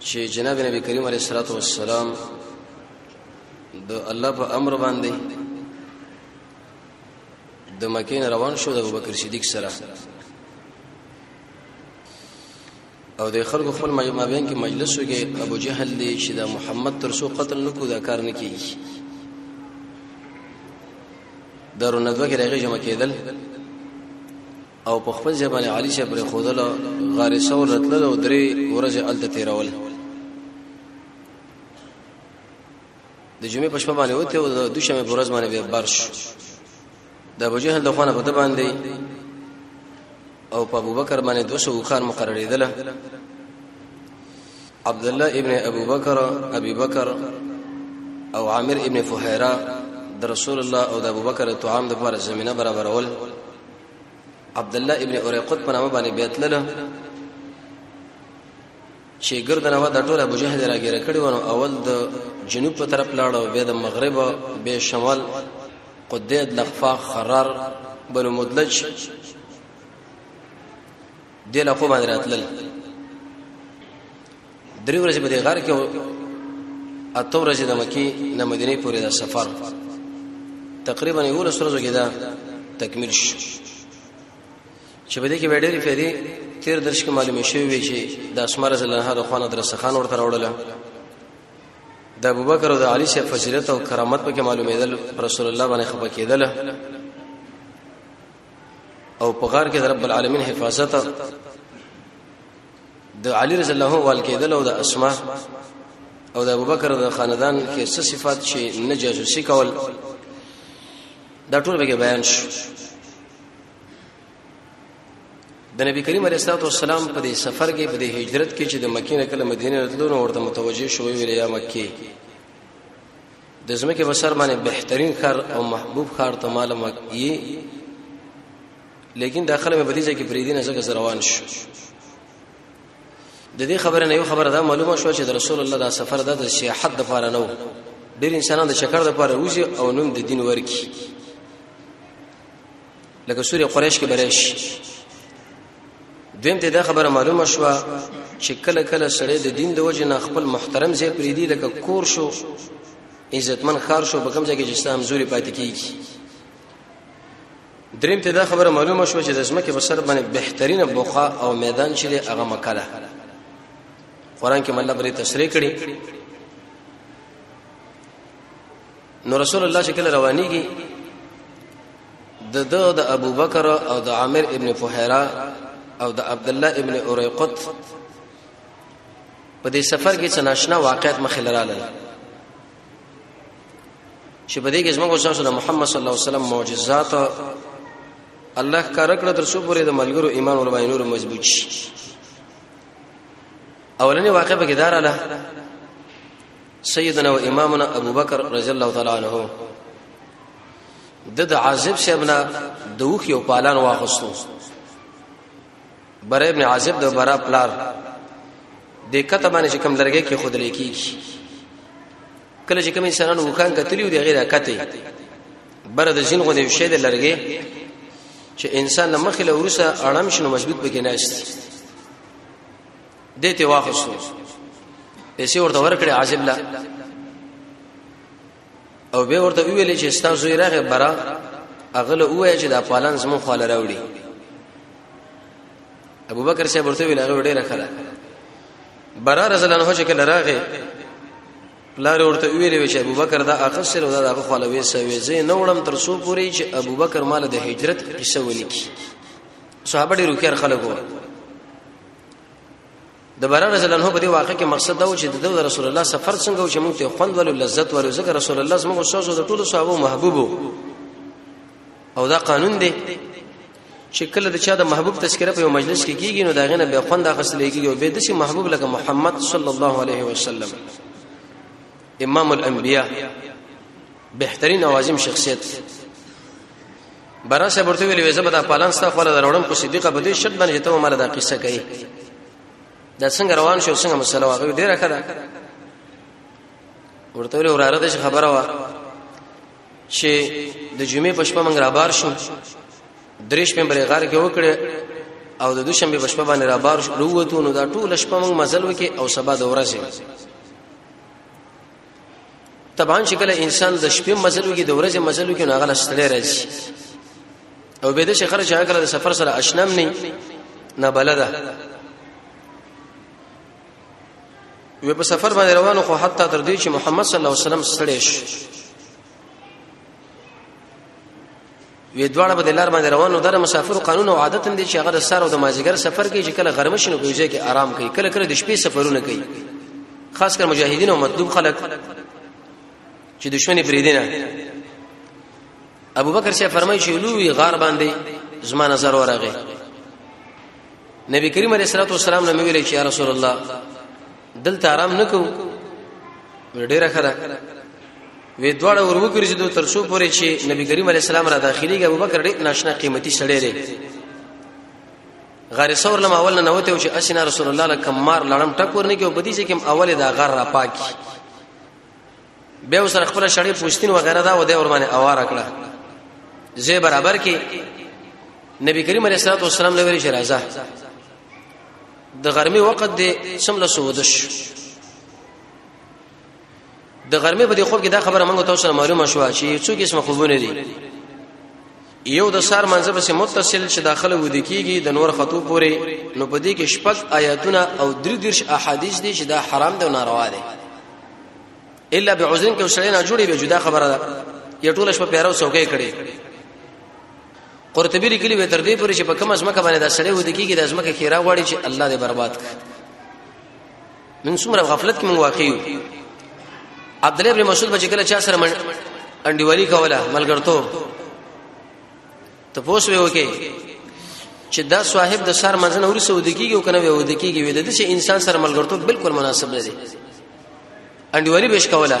چې جناب نبی کریم علیه الصلاۃ والسلام د الله په امر باندې د مکین روان شو د ابوبکر صدیق سره او د خلکو خپل مابین کې مجلس وکي ابو جهل دی چې دا محمد تر سو قتل نکو دا کار نه کیږي درو ندوه کې راغی جمع کېدل او په خپل ځای باندې علي شیخ پرېښودل غار ثور ته تلل او درې ورځې هلته تېرول د جمعې په شپه باندې وته او د دوشنبې په ورځ باندې به برش د ابو جهل د خوانه په د باندې او په ابوبکر باندې 200 وخان مقرریدل عبد الله ابن ابوبکر ابي بکر او عامر ابن فهيره د رسول الله او د ابوبکر توام د لپاره زمينه برابرول عبدالله ابن اریقط په نامه باندې بیت لله چې ګردنه و د ټول ابو جهل راګیره کړي ونه اول د جنوب په طرف لاړ او بیا د مغرب به شمال قدید لخفا خرار بنو مدلج دې لخوا باندې راتلل درې ورځې په دې غار کې اته ورځې د مکی نه مدینه پورې دا سفر تقریبا یو لس ورځې کې دا تکمیل شو چې په دې کې وړې فیری تیر درش کې معلومه شوی وی چې د اسماء رضی الله عنها د خوانه درسه خان ورته راوړله د ابوبکر او د علی شه فضیلت او کرامت په کې معلومېدل رسول الله باندې خبر کېدل او په غار کې د رب العالمین حفاظت د علی رضی الله وال کېدل او د اسماء او د ابوبکر د خاندان کې څه صفات چې نه جاسوسي کول دا ټول به بیان شو د نبی کریم علیه الصلاه والسلام په دې سفر کې په دې هجرت کې چې د مکې نه کله مدینه راتلو نو ورته متوجه شو ویل یا مکه د زمکه بسر باندې بهترین خر او محبوب خر ته مال مکه لیکن دا خلک په دې ځای کې پریدي نه ځکه روان شو د دې خبره نه یو خبره دا معلومه شو چې د رسول الله دا سفر د سیاحت د پاره نه و ډیر انسانان د چکر د پاره وځي او نوم د دین ورکی لکه سورې قریش کې بریش دیم ته دا خبره معلومه شو چې کله کله سړی د دین د وجه نه خپل محترم ځای پریدي لکه کور شو عزتمن خار شو په کوم ځای کې چې اسلام زوري پاتې کیږي دریم ته دا خبره معلومه شو چې د ځمکې په سر باندې بهترینه بوقا او میدان چې هغه مکه ده قران کې مله بری تشریح کړي نو رسول الله شکل روانيږي د د د ابو بکر او د عامر ابن فحيره او د عبد الله ابن اوريقط په دې سفر کې څناشنا واقعیت مخې لراله چې په دې کې زموږ استاد د محمد صلی الله علیه وسلم معجزات الله کار کړ تر څو پورې د ملګرو ایمان ور باندې نور مضبوط شي اولنې واقع به کېدار الله سیدنا و امامنا ابو بکر رضی الله تعالی عنہ د د عازب صاحبنا دوخ یو پالان واخستو بره ابن عازب د برا پلار د کته باندې چې کم لرګي کې خود لیکي کله چې کوم انسانان وکان کتلی دی غیر کته بره د جن غو دی شی د لرګي چې انسان مخې له ورسه اړم شنو مضبوط پکې ناشت دته واخصو پیسې ورته ورکړي عازب لا او به ورته ویل چې ستا زوی راغی برا اغله وای چې دا پالان زمو خاله راوړي ابو بکر صاحب ورته ویل هغه ډیره خره برا رضی الله عنه چې کله راغی پلار ورته ویل چې ابو بکر دا اخسر او دا هغه خاله وې سوي زه نه وړم تر سو پوری چې ابو بکر مال د هجرت قصه ولیکي صحابه ډیرو خیر خلکو د برا رضی الله عنه په دې واقع کې مقصد دا و چې د رسول الله سفر څنګه و چې موږ ته خوند ولو لذت ولو ځکه رسول الله زموږ استاد او د ټولو صحابه محبوب او دا قانون دی چې کله د چا د محبوب تذکره په یو مجلس کې کیږي نو دا غنه به خوند اخستل کیږي او به د شي محبوب لکه محمد صلی الله علیه وسلم امام الانبیاء بهترین او عظیم شخصیت برا صاحب ورته ویلې زبدا پالان ستا خو له وروړم کو صدیقه بده شرط باندې ته مال دا قصه کوي دا څنګه روان شو څنګه مسله واغې ډیره خدا ورته ویلې وراره د خبره وا چې د جمعې په شپه موږ را بار شو درې شپې بلې غار کې وکړې او د دوشنبه په شپه باندې را بار شو وروته نو دا ټول شپه موږ مزل وکي او سبا د ورځې طبعا چې کله انسان د شپې مزلو کې د ورځې مزلو کې ناغله ستړي راځي او به د شخر چې هغه د سفر سره اشنام نه نه بلده وی په سفر باندې روانو خو حتی تر دې چې محمد صلی الله علیه وسلم ستړي شو وی دواړه په لار باندې روانو در مسافر قانون او عادت هم دي چې هغه د سر او د مازیګر سفر کوي چې کله غرمه شنو کوي چې آرام کوي کله کله د شپې سفرونه کوي خاص کر مجاهدین او مطلوب خلک چې دشمنی فریدینه ابو بکر شه فرمایي چې لوی غار باندې زما نظر ورغی نبی کریم علیه الصلاه والسلام نو ویل چې یا رسول الله دلته آرام نکو ډیره خره وی دواړه ور وګرځیدو تر څو پورې چې نبی کریم علی السلام را داخليږي ابوبکر ډېر ناشنا قیمتي سړی دی غار ثور لم اول نه وته چې اسنا رسول الله لکم مار لړم ټکور نه کې او بدی چې کوم اول دا غر را پاکي به وسره خپل شړې پوښتنه وغیرہ دا و دې ور باندې اوار کړه زه برابر کې نبی کریم علیه الصلاه والسلام لوري شرازه د غرمې وخت دی سم له سودش د غرمې په دې خوب کې دا خبره موږ تاسو سره معلومه شو چې څو قسم خوبونه دي یو د سار منځ په متصل چې داخله ودی کیږي د نور خطو پورې نو په دې کې شپږ آیاتونه او درې درش احادیث دي چې دا حرام دی او ناروا دی الا بعذر کې وسړی نه جوړي به جدا خبره ده یا ټول شپه پیرو څوکې کړي قرطبي لیکلی وي تر دې پورې چې په کومه ځمکه باندې دا سړی ودی کیږي د ځمکه خیره غواړي چې الله دې برباد کړي من څومره غفلت کې موږ واقع یو عبد الله ابن مسعود بچ کله چا سره انډیوالي کوله ملګرتو ته پوس ویو کې چې دا صاحب د سر منځنه ورسې ود کیږي او کنه وی ود کیږي وی د دې انسان سره ملګرتوب بالکل مناسب نه دی انډیوالي بهش کوله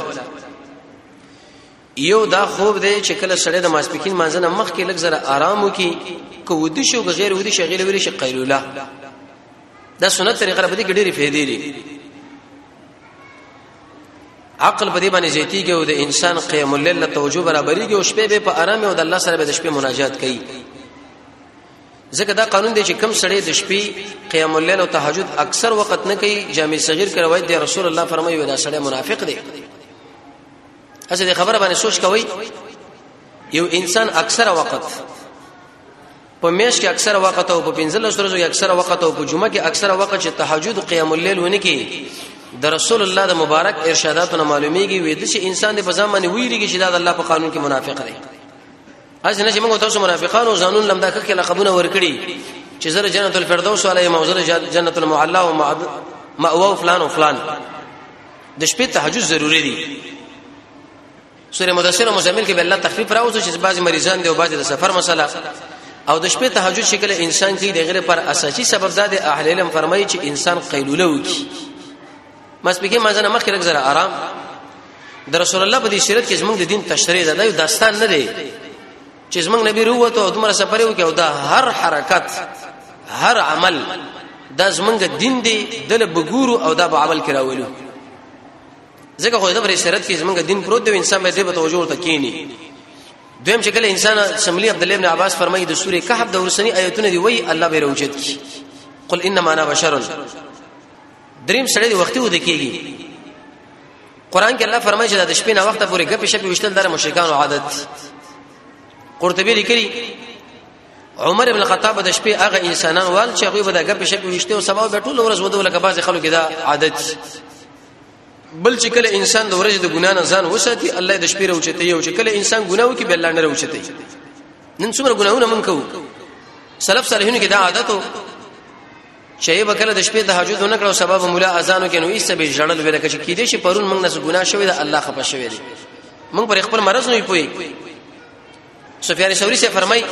یو دا خوب دی چې کله سړی د ماسپکین مانځنه مخ کې لږ زره آرام وکي کو ودی شو بغیر ودی شي غیر ویل شي قیلوله دا سنت طریقه را بده کې ډېری فائدې دي عقل په دې باندې زیاتیږي او د انسان قیام الليل له توجه برابرېږي او شپې به په آرام او د الله سره به د شپې مناجات کوي ځکه دا قانون دی چې کم سړی د شپې قیام الليل او تهجد اکثر وخت نه کوي جامع صغیر کې روایت دی رسول الله فرمایي دا سړی منافق دی اسه دې خبره باندې سوچ کوي یو انسان اکثره وخت په میش کې اکثره وخت او په پنځل ورځو کې اکثره وخت او په جمعه کې اکثره وخت چې تهجد قیام الليل ونه کې د رسول الله د مبارک ارشاداتو نه معلومیږي وې د چې انسان د بزام باندې ویریږي چې دا د الله په قانون کې منافق دی هڅه نه چې موږ تاسو منافقانو ځانون لمدا کړ کې لقبونه ورکړي چې زره جنت الفردوس علی موزر جنت المعلا او مأوا فلان او فلان د شپې تهجد ضروری دي سوره مدثر او مزمل کې به الله تخفیف راوځي چې بعضی مریضان دي او بعضی د سفر مسله او د شپې تهجد شکل انسان کې د غیر پر اساسي سبب زده اهل علم فرمایي چې انسان قیلوله وکړي مسبګي مازنه مخکې لږ زره آرام د رسول الله په دې شریعت کې زمونږ د دین تشریح ده دا یو داستان نه دی چې زمونږ نبی روته او دومره سفر وکړ او دا هر حرکت هر عمل دا زمونږ دین دی دل بګورو او دا به عمل کراولو ځکه خو دا پر شریعت کې زمونږ دین پروت دی انسان به دې په توجه ورته کینی دویم چې کله انسان شملی عبد الله بن عباس فرمایي د سوره کهف د ورسنی آیتونه دی وای الله به روجت کی قل انما انا بشر دریم سړی د وختي ود کیږي قران کې الله فرمایي چې د شپې نه وخت پورې غپې شپې وشتل د مشرکانو عادت قرطبي لیکلي عمر ابن الخطاب د شپې هغه انسانان وال چې هغه به د غپې شپې وشته او سبا به ټول ورځ ودو لکه بعض خلکو کې دا عادت بل چې کله انسان د ورځې د ګنا نه ځان وساتي الله د شپې راوچته یو چې کله انسان ګناو کې بل نه راوچته نن څومره ګناونه مونږ کوو سلف صالحینو کې دا عادت چې به کله د شپې تهجد نه کړو سبب مولا اذانو کې نو ایسه به جړل ویل کچې کې دې شي پرون موږ نس ګناه شوی دا الله خپه شوی دی موږ پر خپل مرز نه پوي سفیان ثوری سے فرمای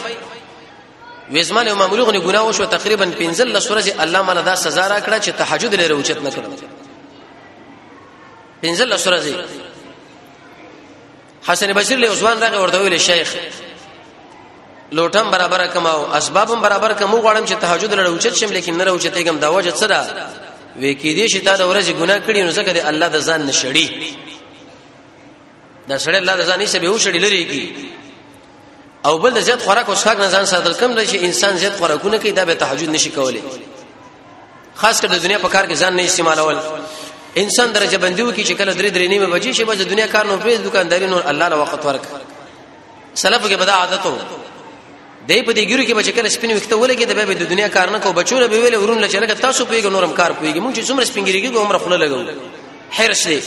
وزمانه معمولغه نه ګناه وشو تقریبا 15 لسورز الله مله دا سزا را کړه چې تهجد لري اوچت نه کړو 15 لسورز حسن بصری له عثمان راغی ورته ویل شیخ لوټم برابر کما او اسبابم برابر کما غواړم چې تهجد لړ اوچت شم لیکن نه راوچتې کوم دا وجه څه ده وې کې دې چې تا د ورځې ګناه کړی نو ځکه دې الله د ځان نشړي دا سړی الله د ځان یې سبه وشړي لري کی او بل د زیات خوراک او څښاک نه ځان ساتل کم دی چې انسان زیات خوراکونه کوي دا به تهجد نشي کولای خاص کر د دنیا په کار کې ځان نه استعمالول انسان درجه بندي وکي چې کله درې درې نیمه بجې شي بس د دنیا کار نو پرې دکانداري نو الله له وخت ورک سلف کې بدا عادت وو دې په دې ګیرو کې بچ کله سپین وخت ولګي د به د دنیا کار نه کو بچو له ویل ورون له چلګه تاسو پیګ نورم کار پیګ مونږ چې څومره سپینګریږي عمر خله لګو حرس دې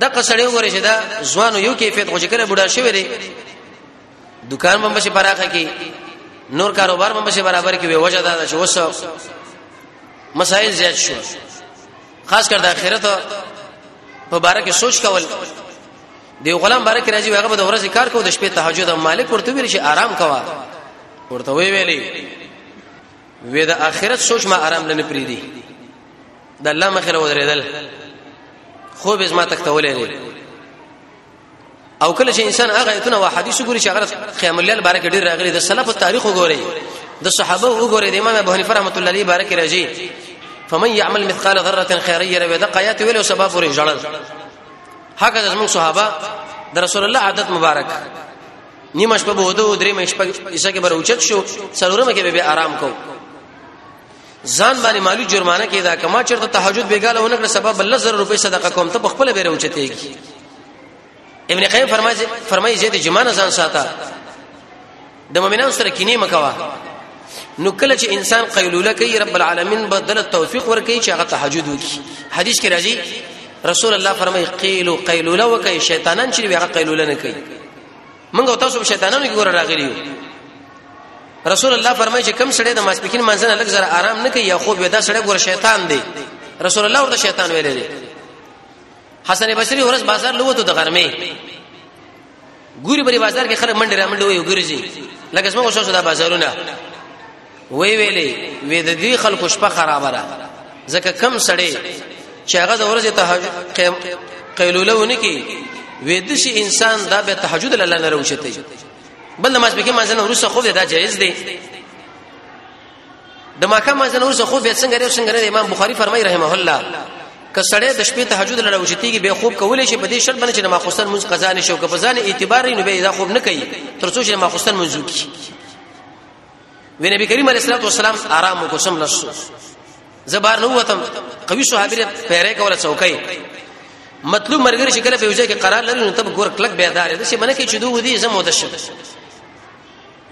دا قصړې وګورې چې دا ځوانو یو کیفیت خو چې کله بډا شوی دی دکان باندې شي پراخه کې نور کاروبار باندې شي برابر کې وي وجه دا چې وسو مسائل زیات شو خاص کر د اخرت په باره کې سوچ کول دی غلام باره کې راځي هغه به د ورځې کار کوو د شپې تهجد مالک ورته ویل شي آرام کوا ورته وی ویلې وې د اخرت سوچ ما آرام لنه پری دی د الله مخره ودرېدل خو به زما تختولې دي او کله چې انسان هغه ایتونه او حدیث ګوري چې هغه قیام الليل بارک ډیر راغلي د سلف تاریخ وګوري د صحابه وګوري د امام ابو حنیفه رحمۃ اللہ علیہ بارک راځي فمن يعمل مثقال ذره خيرا يره به د قیات ویلو سبب پورې جړل هغه زموږ صحابه د رسول الله عادت مبارک نیمه شپه به ودو درې مې شپه ایسه کې بر اوچت شو سرورمه کې به آرام کو ځان باندې مالی جرمانه کې دا کما چرته تهجد بیګاله ونه کړ سبب الله زر روپۍ صدقه کوم ته خپل بیره اوچتېږي ابن قیم فرمایي فرمایي زید جمانه ځان ساته د مؤمنانو سره کینه مکوا نو کله چې انسان قیلوله کوي رب العالمین بدل توفیق ورکړي چې هغه تهجد وکړي حدیث کې راځي رسول الله فرمایي قیل قیلوله وکړي شیطانان چې هغه قیلوله نه کوي منګو تاسو په شیطانانو کې ګور راغلی یو رسول الله فرمایي چې کم سړی د ماسپکین منځنه لږ زره آرام نه کوي یا خوب ودا سړی ګور شیطان دی رسول الله ورته شیطان ویل دی حسن بصری ورځ بازار لوته د غرمه ګوري بری بازار کې خلک منډه را منډه وي ګرځي لکه څنګه اوسه دا بازارونه وی ویلې وې د دې خلکو شپه خرابه ده ځکه کم سړی چې هغه د ورځې تهجد قیلوله ونه کی وې د شي انسان دا به تهجد لاله نه روشته بل نماز به کې مانځنه ورسره خو دا جایز دی د ماکه مانځنه ورسره خو به څنګه لري څنګه لري امام بخاری فرمای رحمه الله که سړی د شپې تهجد لره وشتيږي به خوب کولای شي په دې شرط باندې چې ما خوستن منځ قضا نشو که په ځان اعتبار نه به دا خوب نه کوي ترڅو چې ما خوستن منځو کی وی نبی کریم علیه الصلاه والسلام آرام کو سم لسو زبار نو وتم قوی صحابي پیره کوله چوکای مطلوب مرګري شکل په وجه کې قرار لري نو تب ګور کلک بیدار دي چې منکه چې دوه دي زمو د شپ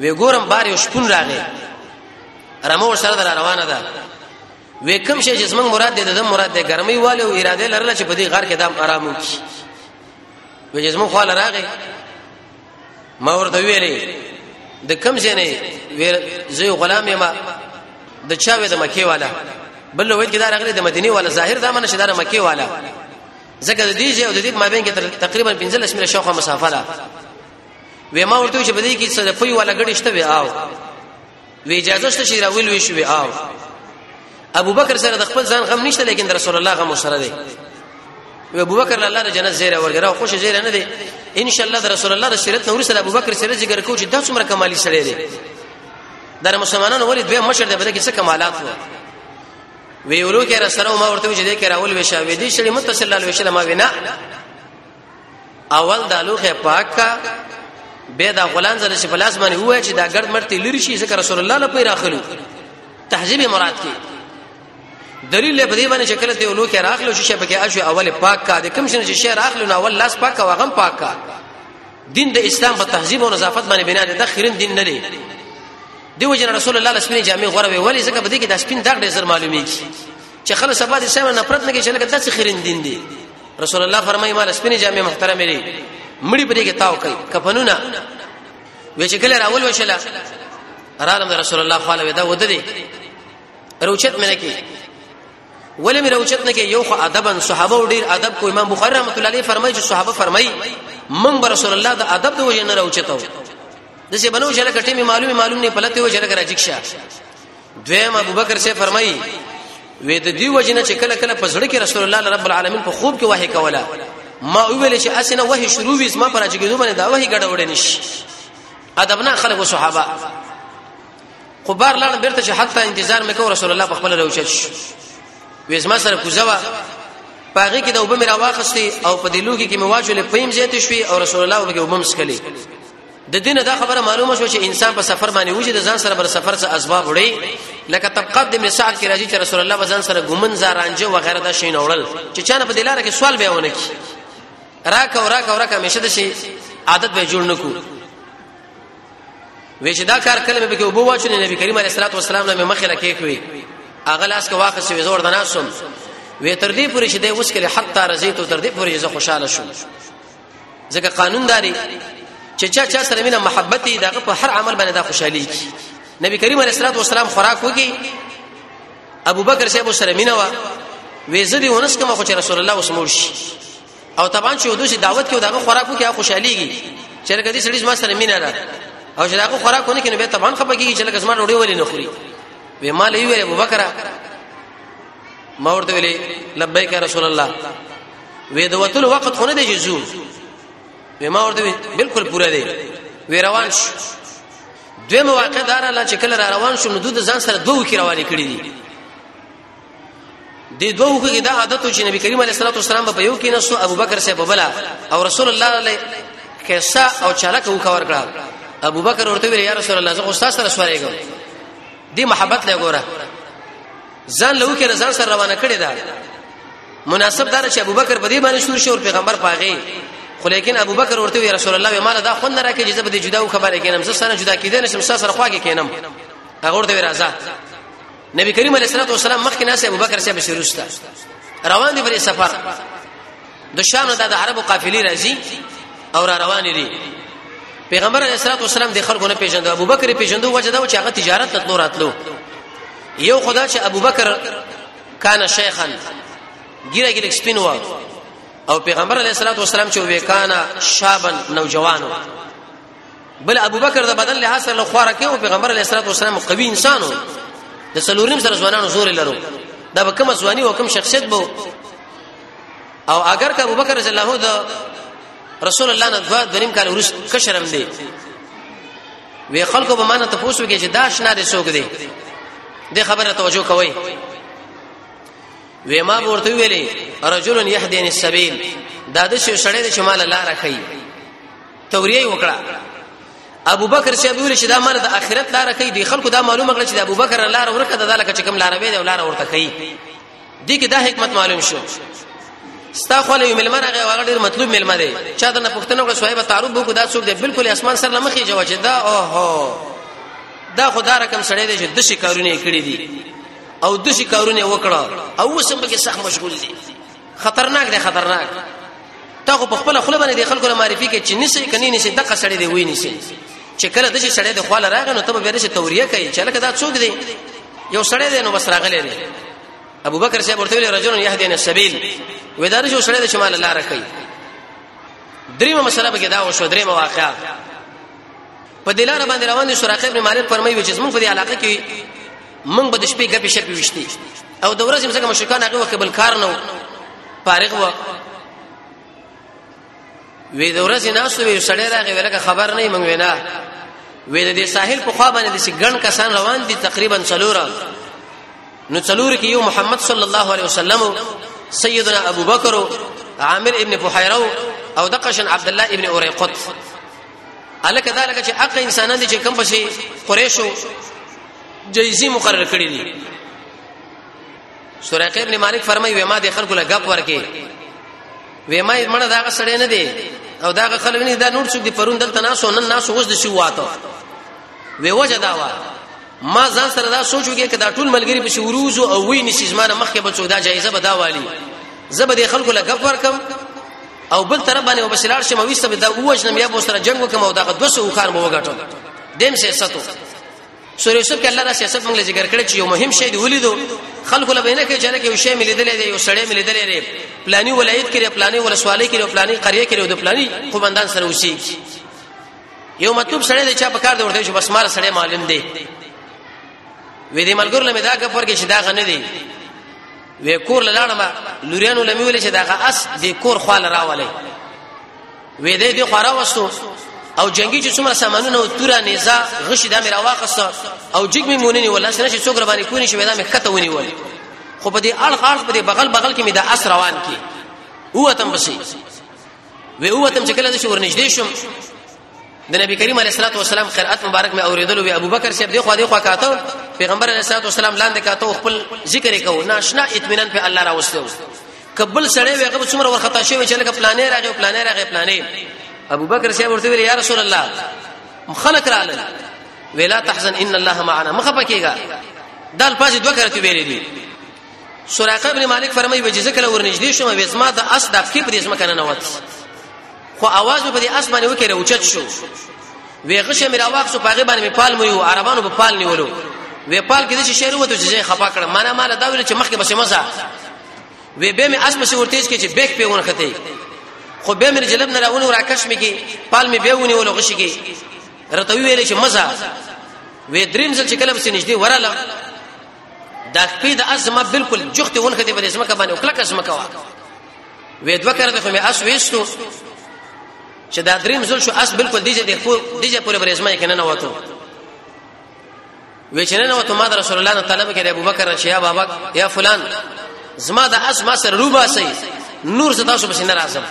وی ګورم بار یو شپون راغی رمو سره در روانه ده وی کوم شي چې زمنګ مراد دې د مراد دې ګرمي والي او اراده لرله چې په دې غار کې دام آرام وکړي وی چې زمو خو لراغه ما ورته ویلې د کم ځنه ویل زه غلام یم د چا وې د مکی والا بل وې کې دا راغلي د مدینه والا ظاهر دا منه چې دا مکی والا زګه د دې او د دې مابین کې تقریبا 15 میله شاوخوا مسافه ده وې ما ورته چې بده کې صدفوي والا غړي شته وې آو وی اجازه شته چې راویل وی شو او ابو بکر سره د خپل ځان غم نشته لیکن رسول الله غم سره دی وی ابو بکر الله د جنت زیره ورګره او خوش زیره نه دی ان شاء الله د رسول الله د سیرت نور سره ابو بکر سره ذکر کو چې د څومره کمالي سره دی د مسلمانانو ولې دوی مشر دی بده کې څه کمالات وو وی ورو کې را سره ما ورته چې دې کې راول وی شاوې دې شړې متصل الله وی شلمه وینا اول دا لوخه پاک کا به دا غلان زره چې بلاس باندې وای چې دا ګرد مرتي لری شي ذکر رسول الله له پیر اخلو تهذیب مراد کې دلیل له دې باندې شکل ته لوخه راخلو چې شبکه اشو اول پاک کا د کوم شنه چې شعر اخلو نو اول لاس پاک کا واغم پاک کا دین د اسلام په تهذیب او نظافت باندې بنا ده د خیرن دین نه دی دیو جن رسول الله صلی الله علیه جامع غره ولی ځکه بده کې د سپین دغ ډیر زر معلومیږي چې خلک سبا د سم نفرت نه کې چې لکه داسې خیرن دین دی رسول الله فرمایي مال سپینې جامې محترمې لري مړی پرې کې تاو کوي کفنونه وې چې کله راول وشله رالم رسول الله خاله ودا وده دي روچت مې نه کې ولې مې روچت نه کې یو خو ادبن صحابه ډیر ادب کو امام بخاری رحمت الله علیه فرمایي چې صحابه فرمایي من رسول الله د ادب د وجه نه روچتو د څه بنو شله کټې مې معلومه معلوم نه پلته وجه لګ راځي دویم ابو بکر سے فرمایي وې د دې وجنه چې کله کله په زړه کې رسول الله رب العالمین په خوب کې وحی کوله ما ویل چې اسنه وحی شروع وي زما پر اجګېدو باندې دا وحی ګډوډ نشي ادبنا خلق او صحابه خو بار لاړ بیرته چې حتی انتظار مې کو رسول الله په خپل روچت شو وې زما سره کوزوا پاغه کې د وبم را واخستي او په دې لوګي کې مې واچولې پېم زیات شوې او رسول الله وبګه وبم سکلي د دین دا خبره معلومه شو چې انسان په سفر باندې وجه د ځان سره بر سفر څخه اسباب وړي لکه طبقات د مساعد کې راځي چې رسول الله وزن سره ګومن زارانجه و غیره دا شین وړل چې چانه په دلاره کې سوال به ونه کی راک او راک او راک همیشه د شي عادت به جوړ نکو وې چې دا کار کله به کې وبو واچو نبی کریم علیه الصلاه والسلام له مخه لکه کوي اغه لاس کې واخه سوي زور دناسم وې تر دې پورې چې د اوس کې حتی رضیت تر دې پورې زه خوشاله شوم ځکه قانون داري چې چا چا سره مینه محبت دی دغه په هر عمل باندې دا خوشحالي کی نبی کریم علیه الصلاه والسلام خوراک وکي ابو بکر صاحب سره مینه وا وې زدي ونس کما خو چې رسول الله وسمور شي او طبعا چې ودوی دعوت کې دغه خوراک وکي خوشحالي کی چې لکه دې سړي ما سره مینه ده او چې دغه خوراک ونه کینې به طبعا خپګي چې لکه زما ډوډۍ ولې نه خوري وې مال یې ویل ابو بکر ما ورته ویلې لبیک رسول الله وې د وتلو وخت خو نه دی جزو وې ما ورته بالکل پوره دی وې روان شو دوی مواقع دار الله چې کله را روان شو نو دوی ځان سره دوه کې روانې کړې دي د دوه کې دا عادت چې نبی کریم علیه الصلاه والسلام په یو کې نسو ابوبکر سه په بلا او رسول الله علیه کیسه او چالک وکور کړه ابوبکر ورته ویل یا رسول الله زه خو تاسو سره سوالېږم دی محبت له ګوره ځان له کې ځان سره روانه کړی دا مناسب دار چې ابوبکر په دې باندې شور شور پیغمبر پاغه خو لیکن ابوبکر ورته وی رسول الله مال دا خوند راکې چې زبدي جدا او خبره کینم زه سره جدا کیدې نشم سره خواږه کینم هغه ورته راځه نبی کریم علیه الصلاه والسلام مخکې ناس ابوبکر سره بشروستا روان دي پر سفر د شام نه د عربو قافلې راځي او را روان دي پیغمبر علیه الصلاه والسلام د خلکو نه پیژندو ابوبکر پیژندو وجه دا چې هغه تجارت ته تلو راتلو یو خدا چې ابوبکر کان شیخا ګیره ګیره سپین و او پیغمبر علیه الصلاه والسلام چې وکانا شابن نوجوانو بل ابوبکر د بدن له سره خواره کې او پیغمبر علیه الصلاه والسلام قوي انسانو د سلوریم سره ځوانانو زور لرو دا به کوم ځواني او کوم شخصیت بو او اگر که ابوبکر رضی الله د رسول الله نه دوه دریم کال ورس کشرم دی وی خلکو به مانه ته پوسو کې چې دا شنا دې سوګ دی د خبره توجه کوي وی ما ورته ویلې رجل يهدين السبيل دا د شو سړی د شمال لار کوي توریه وکړه ابو بکر چې ابو لشي دا مرد اخرت لار کوي دی خلکو دا معلومه کړ چې ابو بکر لار ورکه د لکه چې کوم لار به دی لار ورته کوي دي کې دا حکمت معلوم شو ستا خو له ملما راغی واغ ډیر مطلوب ملما دی چا دا نه پښتنه وکړه صاحب تعارف وکړه دا څوک دی بالکل اسمان سره لمخې جواب چې دا اوه دا خدا رقم سړی دی چې د شي کارونه کړی دي او د شي کارونه وکړه او وسم به سخت مشغول دي خطرناک دی خطرناک تا خو په خپل خپل باندې د خلکو له معرفي کې چې نشي کني نشي دغه سړی دی وای نشي چې کله د شي سړی د خواله راغی نو ته به ورسې توریه کوي چې لکه دا څوک دی یو سړی دی نو بس راغلی دی ابو بکر صاحب ورته ویل رجل يهدينا السبيل ودار شو سړی د شمال الله راکې دریمه مسله به دا وشو دریمه واقعا په دلاره باندې روان دي سراقه ابن مالک فرمایي چې زمونږ په دې علاقه کې مونږ به د شپې غپې شپې وشتي او د ورځې څنګه مشرکان هغه وخت بل کار نه فارغ و وې د ورځې ناسو وې سړی راغی ولکه خبر نه مونږ وینا وې د دې ساحل په خوا باندې چې ګڼ کسان روان دي تقریبا څلور نو څلور کې یو محمد صلی الله علیه وسلم سیدنا ابو بکر عامر ابن فحیره او دقشن عبد الله ابن اوریقط الکه دا لکه چې حق انسانان دي چې کم پسې قریشو جایزي مقرر کړی دي سورہ قیب نے مالک فرمای وې ما د خلکو له غپ ورکې وې ما مړه دا غسړې نه دي او دا خلک نه دا نور څوک دي پرون دلته ناسو نن ناسو اوس د شو واته وې وجه دا وا ما ځان سره دا سوچ وکړ کدا ټول ملګری په شوروز او وی نشي زمانه مخه به څودا جایزه به دا والی زبد خلکو لګب ورکم او بل طرف باندې وبشلار شم وسته به دا اوجنم یا به سره جنگ وکم او دا 200 وخار مو وګټو دیم سیاستو سورې یوسف کې الله دا سیاست موږ ذکر کړی چې یو مهم شی دی ولیدو خلکو لبه نه کې چې نه کې یو شی ملي دلې دی یو سړی ملي دلې دی پلاني ولایت کې پلاني ولسوالۍ کې پلاني قريه کې د پلاني قومندان سره وسی یو مطلوب سره دی چې په کار دی ورته چې بس مال سره معلوم دی وې دې ملګر له مدا کفر کې چې دا غنه دی وې کور لاړم لوريانو لمه ویل چې دا اس دې کور خال راولې وې دې دې خورا وستو او جنگي چې څومره سامانونه او تورا نيزا غشي دا مې راواقص او جګ مې مونني ولا سره چې څوګر باندې کونی شي دا مې کته ونی ول خو په دې اړخ اړخ په دې بغل بغل کې مې دا اس روان کی هو تم بسې وی اوتم چې کله د شور نږدې شوم د نبی کریم علیه الصلاه والسلام قرأت مبارک مې اوریدل وی ابو بکر صاحب دی خو دی خو کاته پیغمبر علیه الصلاه والسلام لاندې کاته خپل ذکر یې کوو ناشنا اطمینان په الله راوستو کبل سړی وی هغه څومره ورخطا شوی چې لکه پلانې راغی پلانې راغی پلانې ابو بکر صاحب ورته ویل یا رسول الله خلق را لن ولا تحزن ان الله معنا مخه پکېګا دال پاج دوه کرته ویلې دي سراقه ابن مالک فرمایي چې ځکه ورنږدې شوم وې زما د اس د افکې پرې زما کنه نوت خو आवाज په دې اس باندې وکړ او چت شو وې غشه مې راواک سو پاغه باندې مې پال مې یو عربانو په پال نیولو وې پال کې چې شعر وته چې خپا کړ معنا مال دا ویل چې مخکې بس مزه وې به مې اس مې ورتېج کې چې بیک په ونه خته خو به مې جلب نه راونه راکښ مې کې پال مې به ونی ولو غشي کې رته ویل چې مزه وې دریم ځل چې کله بس نږدې وراله دا سپید ازما بالکل جخت ونخه دی په اسمه کا باندې کلک اسمه کا وې دوه کړه خو مې اس وېستو چې دا دریم زل شو اس بالکل دیجه دی خو دیجه پورې پر اسمه کې نه نه وته وې چې نه نه وته ما رسول الله تعالی کې ابو بکر شیا بابا یا فلان زما د اس ما سره روبا سي نور زتا شو بس نه راځم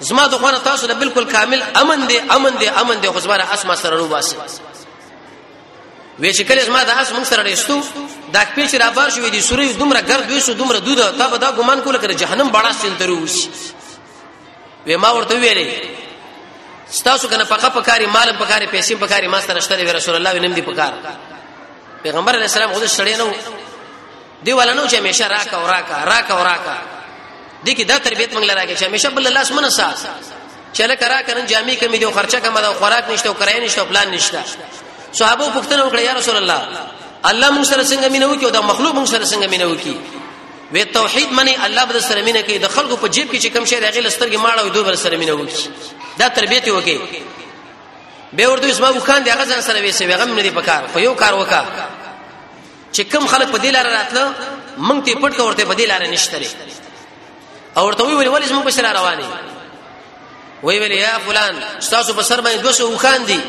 زما د خوانه تاسو له بالکل کامل امن دی امن دی امن دی خو زما اس ما سره روبا سي وې چې کله زما د اس مونږ سره رېستو دا کپې چې را بار شوې دي سورې دومره ګرد وې سو دومره دود تا به دا ګمان کوله کړه جهنم بڑا سین تر وسی وې ما ورته ویلې ستاسو کنه پخه پکاري مال پکاري پیسې پکاري ما سره شته رسول الله وینم دي پکار پیغمبر علی السلام خود سړی نو دی ولا نو چې همیشه راکا وراکا راکا وراکا دي کې دا تربيت منګل راکې چې همیشه بل الله سمنه ساس چله کرا کرن جامع کمی دی او خرچه کم ده او خوراک نشته او کرای نشته او پلان نشته صحابه پوښتنه وکړه یا رسول الله الله موږ سره څنګه مینه وکي او د مخلوق موږ سره څنګه مینه وکي وی توحید منی الله به سره مینه کوي د خلکو په جیب کې چې کم شي دغه لسترګې ماړه وي دوی بر سره مینه وکي دا تربیته وکي به ورته اسما وکان دی هغه ځان سره ویسه هغه مې نه دی پکار خو یو کار وکا چې کم خلک په دې لار راتله مونږ ته پټ کورته په دې لار نشته او ورته وی ولې زموږ په سر رواني وی ویل یا فلان تاسو په سر باندې 200 وخان دي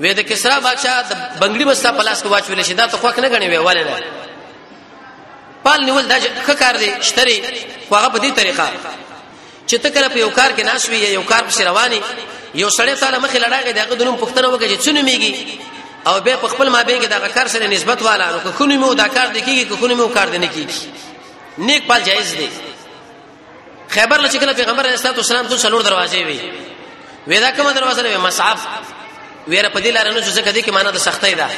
وې د کسرا بادشاہ د بنگړي بستا پلاس کې واچول شي دا ته خوښ نه غني وی ولې نه پال نیول دا ښه کار دی شتري خو هغه په دې طریقه چې ته کله په یو کار کې ناشوي یو کار په رواني یو سړی تعالی مخې لړاګه دغه دنوم پښتنه وکړي چې څونه میږي او به په خپل ما به کې دغه کار سره نسبت والا نو که خونی مو دا کار د کیږي که خونی مو کار د نه کیږي نیک پال جایز دی خیبر لچ کله پیغمبر علیه الصلاه والسلام ته څلور دروازې وي ودا کومه دروازه ده مصعب ویره په دې لار نه ځکه دې کې معنا د سختۍ ده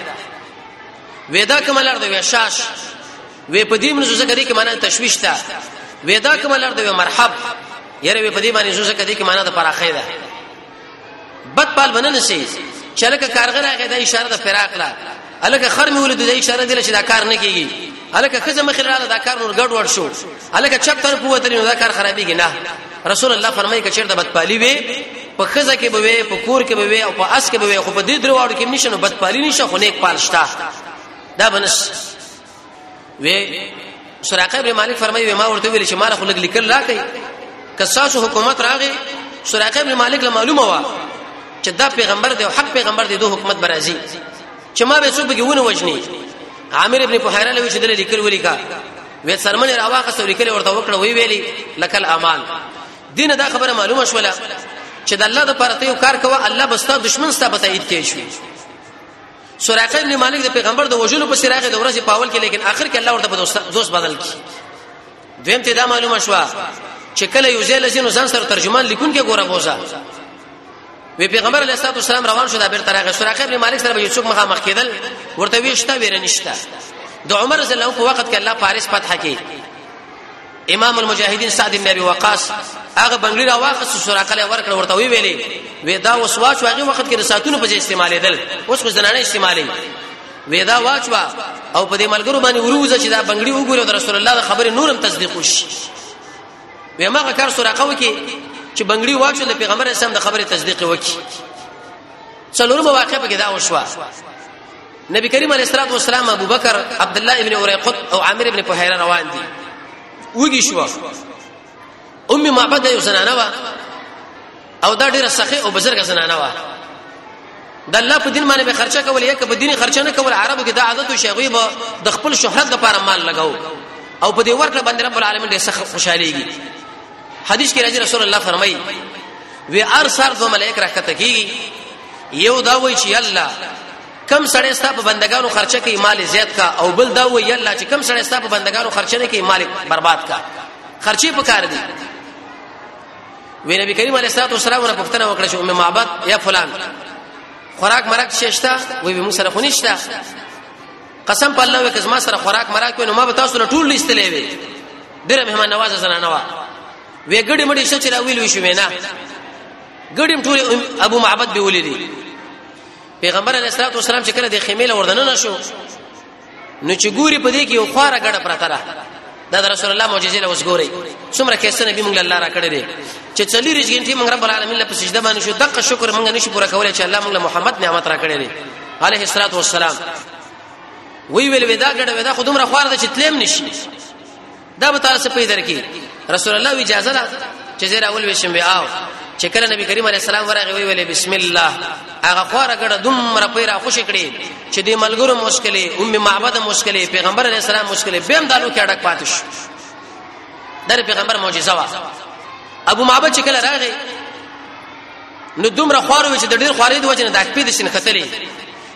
ودا کومه لار ده شاش وې په دې منځو ځکه دې کې معنا تشويش ده ودا کومه لار ده مرحب یره وې په دې باندې ځکه دې کې معنا د پراخې ده بد پال بننه سي چې لکه کارغه راغی د اشاره د فراق لا الکه خر مې ولید د اشاره دی چې دا کار نه کیږي الکه خزه مخې رااله دا کار نور ګډ وډ شو الکه چپ تر قوت لري دا کار خرابېږي نه رسول الله فرمایي کچیر د بدپالی وي په خزه کې به وي په کور کې به وي او په اس کې به وي خو په دې درواړو کې نشنو بدپالی نشه خو نیک پالشتا دا بنس وی سراقه ابن مالک فرمایي ما ورته ویل چې مال خو لګ لیکل راکې کساسو حکومت راغی سراقه ابن مالک له معلومه وا چې دا پیغمبر دی او حق پیغمبر دی دوه حکومت برازي چې ما به څوک بګونه وجني عامر ابن فحيره له چې دل لیکل ولیکا وې سرمن راواخه سو لیکل ورته وکړه وی ویلی لکل امان دین دا خبره معلومه شوله چې د الله د پرته یو کار کوه الله بستا دشمن ستا په تایید کې شي سراقه ابن مالک د پیغمبر د وجلو په سراغه د ورځې په اول کې لیکن اخر کې الله ورته په دوست بدل کی دویم ته دا معلومه شو چې کله یو ځای لزینو ځان سره ترجمان لیکون کې ګوره بوزا وی پیغمبر علیه الصلاه والسلام روان شو دا بیرته راغی سراقه ابن مالک سره به یو څوک مخه مخ کېدل ورته ویشته ویره نشته د عمر رضی الله په وخت کې الله پاریس فتح کړي امام المجاهدین سعد ابن ابي وقاص هغه بنگړي را واخص سراقه له ورکړ ورته وی ویلې ودا وسوا شو هغه وخت کې رساتونه په استعمالېدل اوس خو زنانه استعمالې ودا واچوا او په دې ملګرو باندې وروزه چې دا بنگړي وګوره د رسول الله د خبرې نورم تصدیق وشي وې ماغه کار سراقه وکي چې بنگړي واچو د پیغمبر اسلام د خبرې تصدیق وکي څلورمه واقعه په کې دا وشوه نبی کریم علیه الصلاه والسلام ابوبکر عبد الله ابن اریقط او عامر ابن فهیره روان دي وږي شو ام معبد یو زنانه وا او دا ډیره سخی او بزرګ زنانه وا د الله په دین باندې به خرچه کول یا که په دین خرچه نه کول عربو کې دا عادت او شغوی به د خپل شهرت لپاره مال لګاو او په دې ورکړه باندې رب العالمین ډېر سخت خوشاليږي حدیث کې راځي رسول الله فرمایي وی ارسل دو ملائک راکته کیږي یو دا وایي چې الله کم سړی ستا په بندگانو خرچه کوي مال زیات کا او بل دا وی الله چې کم سړی ستا په بندگانو خرچه نه کوي مال برباد کا خرچه په کار دی وی نبی کریم علیه الصلاه والسلام را پښتنه وکړه چې ام معبد یا فلان خوراک مرک ششتا وی به موسی رخو نشتا قسم په الله وکړه ما سره خوراک مرک نو ما به تاسو له ټول لیستلې وی ډیره مهمان نوازه زنانه وا وی ګډي مړي شچ را ویل وشو نه ګډم ټول ابو معبد به ولې دي پیغمبر علیه الصلاه والسلام چې کله د خیمه له وردن نه شو نو چې ګوري په دې کې یو خاره غړه پرته را دا د رسول الله معجزې له وسګوري څومره کیسه نبی موږ الله را کړې دي چې چلی رج ګنټي موږ رب العالمین له سجده باندې شو دغه شکر موږ نشي پوره کولای چې الله موږ محمد نعمت را کړې دي عليه الصلاه والسلام وی ویل ودا غړه ودا خودم را خوار د چتلم نشي دا به تاسو په در کې رسول الله اجازه ده چې زه راول وشم بیا او چې کله نبی کریم علیه السلام ورغه وی ویلې بسم الله هغه خوره ګړه دومره پیرا خوش کړي چې د ملګرو مشکلې ام معبد مشکلې پیغمبر علیه السلام مشکلې بیم دالو کې اډک پاتش در پیغمبر معجزه وا ابو معبد چې کله راغی نو دومره خوره چې د ډیر خورې د وجه نه د اکپې د شن خطلې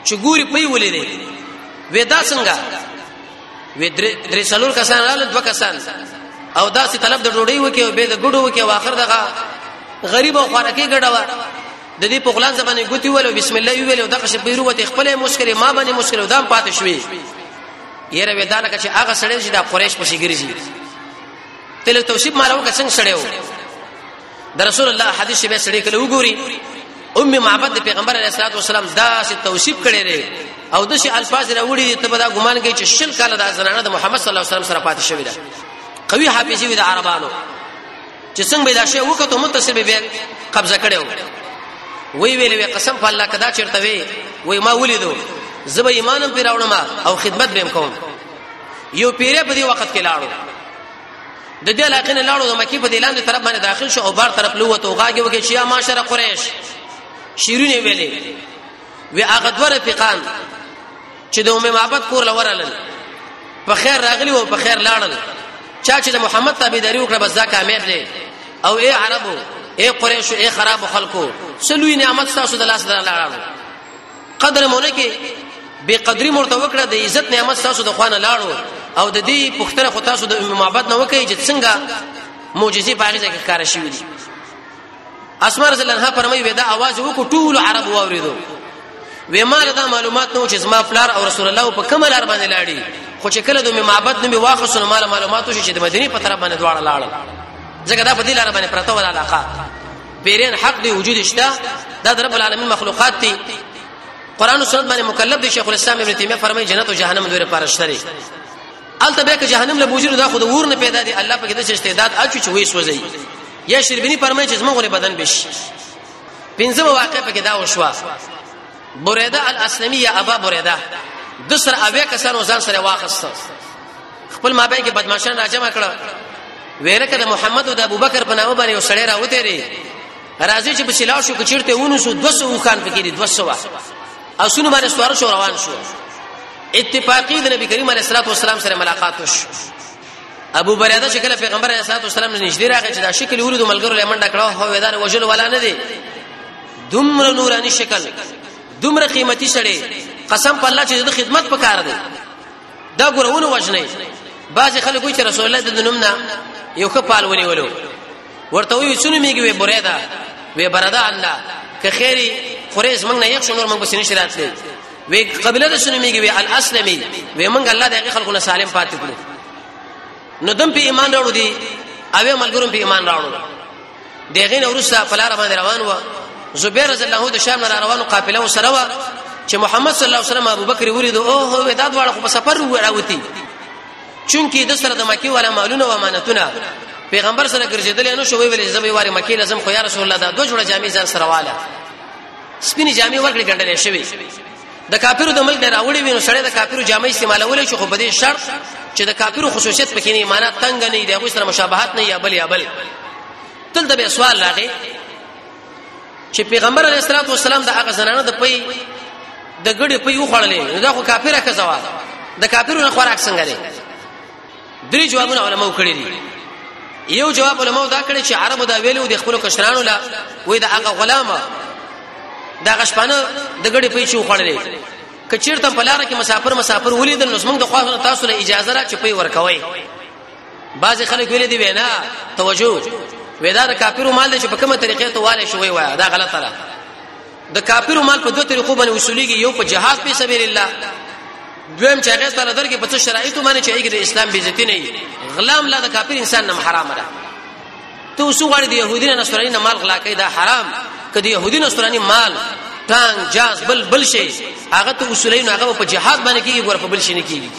چې ګوري پي ولې دی ودا څنګه وې درې څلور کسان رااله دوه کسان او دا سي طلب د ډوډۍ وکي او به د ګډو وکي او اخر دغه غریب او خورکه ګډوا د دې په غلان زبانه ګوتی ول بسم الله ویل او دغه شپیرو وته خپل مشکل ما باندې مشکل او دام پاتې شوې یره ودا لکه چې هغه سړی چې د قریش په شګریږي تل توصیف مالو که څنګه سړیو د رسول الله حدیث به سړی کله وګوري ام معبد د پیغمبر علیه الصلاه والسلام دا چې توصیف کړي لري او د شي الفاظ راوړي ته به دا ګمان کوي چې شل کاله د زنانه د محمد صلی الله علیه وسلم سره پاتې شوی ده قوي حافظي وي د عربانو چې څنګه به دا شی وکړو متصل به قبضه کړو وی ویلې وی قسم په الله کدا چیرته وی وی ما ولیدو زبې ایمانم پیراوړم او خدمت بهم کوم یو پیره په دې وخت کې لاړو د دې علاقې نه لاړو د مکی په دلان دي طرف باندې داخل شو او بار طرف لوته او غاګه وکي شیا معاشر قریش شیرونه ویلې وی هغه دوه رفقان چې د امه معبد کور لورل په خیر راغلی او په خیر لاړل چا چې د محمد تابعداري وکړه بس دا کامیاب دی او اے عربو اے قریش اے خراب خلکو سلوی نعمت تاسو د لاس دراله قدر مونږ کې بے قدری مرته وکړه د عزت نعمت تاسو د خوانه لاړو او د دې پختره خو تاسو د ام معبد نه وکړي چې څنګه معجزې په هغه ځای کې کار شوې دي اسماء رضی الله عنها فرمایي ودا आवाज وکړو ټول عرب واوریدو وې ما دا معلومات نو چې زما پلار او رسول الله په کومه لار باندې لاړي خو چې کله د ام معبد نه می واخصو نو مال معلومات شو چې د مدینه په طرف باندې دواړه لاړل ځکه دا په دې لار باندې پرته ولا علاقه پیرین حق دی وجود شته دا رب العالمین مخلوقات دي قران او سنت باندې مکلف دي شیخ الاسلام ابن تیمیه فرمایي جنت او جهنم دوی لپاره شته دي الته به که جهنم له بوجرو دا خود ور نه پیدا دي الله پاک دې استعداد اچو چې وې سوځي یا شربینی فرمایي چې زموږ بدن بش پنځمه واقع پکې دا وشوه بریده الاسلمی یا ابا بریده د سر اویا کسانو ځان سره واخسته خپل مابین کې بدمعشان راجمع کړه ویل کده محمد او د ابوبکر په نامه باندې یو سړی راوته لري راځي چې په سلاو شو کچیرته ونه سو 200 وخان پکې دي 200 وا او سونو باندې سوار شو روان شو اتفاقی د نبی کریم علیه الصلاه والسلام سره ملاقات وشو ابو بریده چې کله پیغمبر علیه الصلاه والسلام نه نږدې راغی چې دا شکل ورود ملګرو لمنډه کړه هو ودان وجل ولا نه دی دومره نورانی شکل دومره قیمتي سړی قسم په الله چې د خدمت پکار دی دا ګورونه وجنه بعض خلک وی چې رسول الله د نوم نه یو خپل ولې ولو ورته وی څونه میږي وی بردا وی بردا الله که خیری قریش موږ نه یو شنور موږ بسنه شرات لې وی قبيله د شنو میږي وی الاسلمي وی موږ الله د خلکو نه سالم پاتې کړو نو دم په ایمان راوړو دي اوی ملګرو په ایمان راوړو دغه نه ورسره په لار باندې روان و زبیر رضی الله د شام نه روانو قافله وسره و چې محمد صلی الله علیه وسلم ابوبکر ولید او هو دا دواړه خو په سفر وراوتی چونکی د سره د مکی ولا مالونه و امانتونه پیغمبر سره ګرځیدل نو شوی ویل زمي واره مکی لازم خو یا رسول الله دا دوه جوړه جامې ځان سره واله سپینې جامې ورکړې ګڼډلې شوی د کافرو د ملک نه راوړي وینو سره د کافرو جامې استعمالول شي خو په دې شرط چې د کافرو خصوصیت پکې نه معنا تنگ نه دی هغه سره مشابهت نه یا بل یا بل تل د به سوال راغی چې پیغمبر علیه الصلاۃ والسلام د هغه زنانه د پي د ګړې پي وخړلې دا خو کافره کزوا د کافرو نه خوراک څنګه دی درې جوابونه علماو کړی دي یو جواب علماو دا کړی چې عربو دا ویلو د خپل کشرانو لا وې دا هغه غلامه دا غشپانه د ګړې په چو خړلې کچیرته په لار کې مسافر مسافر ولیدل نو موږ د خواصو تاسو له اجازه را چپی ورکوي بعض خلک ویل دی وینا توجه ودا د کافرو مال چې په کومه طریقې ته والي شوی وای دا غلطه ده د کافرو مال په دوه طریقو باندې وصولیږي یو په جهاد په سبیل الله دویم چې هغه سره درګه په څه شرایطو باندې چې هغه د اسلام بیزتی نه وي غلام لا د کافر انسان نه حرام ده ته اوس غواړي د يهودي نه سوراني نه مال غلا کوي دا حرام کدی يهودي نه سوراني مال ټانګ جاز بل بل شي هغه ته اصولین هغه په جهاد باندې کیږي ګور په بل شي نه کیږي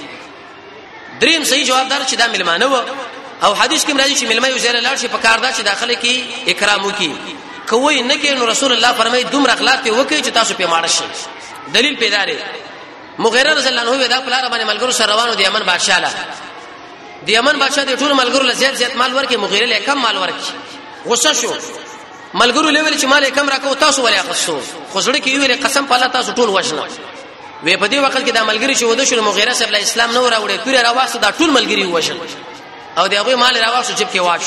دریم صحیح جواب دار چې دا ملمانه و او حدیث کې راځي چې ملمه یو ځای لاړ شي په کار دا چې داخله کې اکرام وکي کوی نه کې نو رسول الله فرمایي دومره اخلاق ته وکي چې تاسو په ماړ شئ دلیل پیدا لري مغیره رضی الله عنه دا پلار باندې ملګرو سره روانو دی امن بادشاہ لا دی امن بادشاہ د ټول ملګرو له زیات زیات مال ورکې مغیره له کم مال ورکې غوسه شو ملګرو لویل چې مال کم راکو تاسو ولې اخستو خو زړه کې ویل قسم په الله تاسو ټول وښنه وې په دې وخت کې د ملګری شو د شل مغیره صاحب له اسلام نه راوړې تورې راوښته دا ټول ملګری وشل او دی هغه مال راوښته چې کې واښ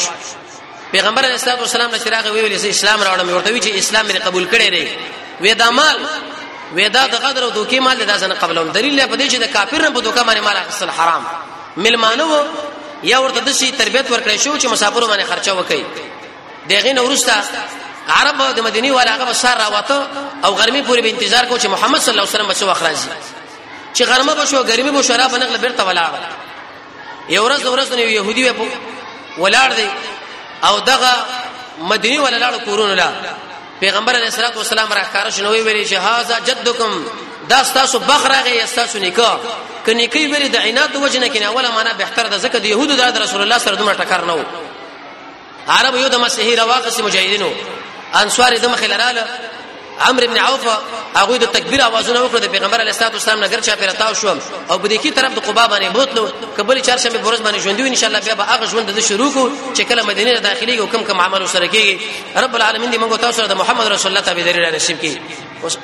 پیغمبر علیه الصلاه والسلام له چراغ ویل چې اسلام راوړم ورته وی چې اسلام مې قبول کړی دی وې دا مال وې دا د غدر او دوکې مال دا ځنه قبلوم دلیل په دې چې د کافر نه په دوکه باندې مال اخیستل حرام ملمانو یا ورته د شي تربيت ورکړې شو چې مسافر باندې خرچه وکړي دغه نورستا عرب د مدینه والا هغه سار راوته او ګرمي پورې به انتظار کو چې محمد صلی الله علیه وسلم بچو اخراجي چې غرمه بشو ګرمي بشو را بنغله بیرته ولاړ یو ورځ ورځ نو يهودي په ولاړ دی او دغه مدینی ولا لاړو کورونو لا پیغمبر علیه الصلاه والسلام راکار شنو ویل چې هاذا جدکم دا تاسو بخراغه یا تاسو نکاح ک نکي ویل د عینات وجنه کینه اوله معنا به تر د زکه د يهودو د رسول الله سره دومره ټکر نه وو عرب یو د مسیحي رواقص مجاهدینو انصار د مخې لراله عمرو ابن عوف هغه د تکبیر आवाजونه وکړه د پیغمبر علیه الصلاه والسلام نګر چا پیرا تاو شو او په دې کې طرف د قباء باندې بوتلو کبل چارشنبه بورز باندې ژوند ان شاء الله بیا به هغه ژوند د شروع کو چې کله مدینه ته داخلي او کم کم عمل سره کیږي رب العالمین دې موږ تاسو سره د محمد رسول الله تابع درې نصیب کړي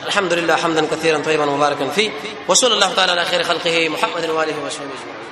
الحمدلله حمدا كثيرا طيبا مباركا فيه وصلى الله تعالى على خير خلقه محمد وآله وصحبه أجمعين